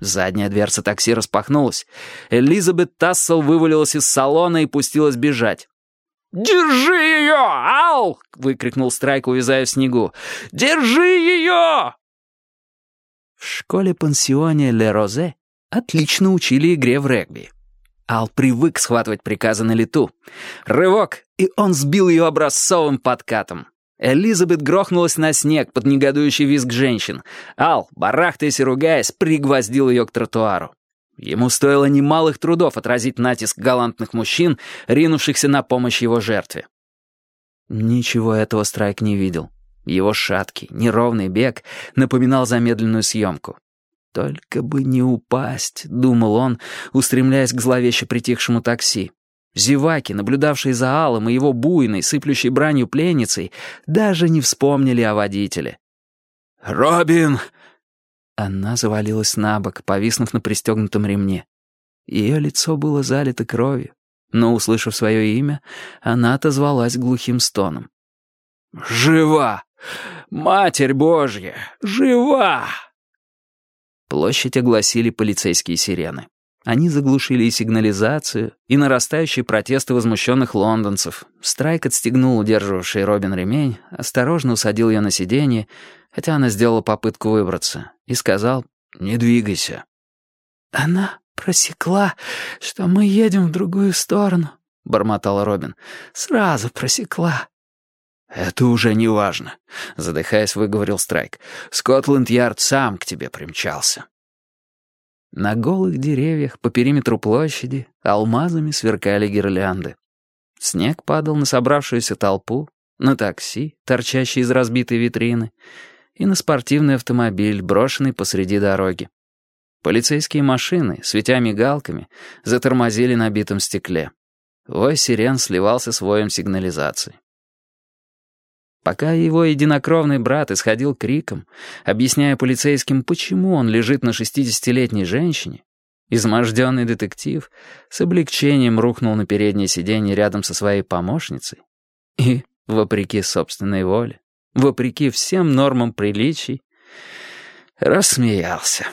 Задняя дверца такси распахнулась. Элизабет Тассел вывалилась из салона и пустилась бежать. «Держи ее, Ал!» — выкрикнул Страйк, увязая в снегу. «Держи ее!» В школе-пансионе Ле Розе отлично учили игре в регби. Ал привык схватывать приказы на лету. Рывок, и он сбил ее образцовым подкатом. Элизабет грохнулась на снег под негодующий визг женщин. Ал, барахтаясь и ругаясь, пригвоздил ее к тротуару. Ему стоило немалых трудов отразить натиск галантных мужчин, ринувшихся на помощь его жертве. Ничего этого Страйк не видел. Его шаткий, неровный бег напоминал замедленную съемку. «Только бы не упасть», — думал он, устремляясь к зловеще притихшему такси. Зеваки, наблюдавшие за Аллом и его буйной, сыплющей бранью пленницей, даже не вспомнили о водителе. «Робин!» Она завалилась на бок, повиснув на пристегнутом ремне. Ее лицо было залито кровью, но, услышав свое имя, она отозвалась глухим стоном. «Жива! Матерь Божья! Жива!» Площадь огласили полицейские сирены. Они заглушили и сигнализацию, и нарастающие протесты возмущенных лондонцев. Страйк отстегнул удерживавший Робин ремень, осторожно усадил ее на сиденье, хотя она сделала попытку выбраться, и сказал «Не двигайся». «Она просекла, что мы едем в другую сторону», — бормотала Робин. «Сразу просекла». «Это уже не важно», — задыхаясь, выговорил Страйк. «Скотланд-Ярд сам к тебе примчался». На голых деревьях по периметру площади алмазами сверкали гирлянды. Снег падал на собравшуюся толпу, на такси, торчащие из разбитой витрины, и на спортивный автомобиль, брошенный посреди дороги. Полицейские машины, светя мигалками, затормозили на битом стекле. Вой сирен сливался с воем сигнализации. Пока его единокровный брат исходил криком, объясняя полицейским, почему он лежит на шестидесятилетней женщине, изможденный детектив с облегчением рухнул на переднее сиденье рядом со своей помощницей и, вопреки собственной воле, вопреки всем нормам приличий, рассмеялся.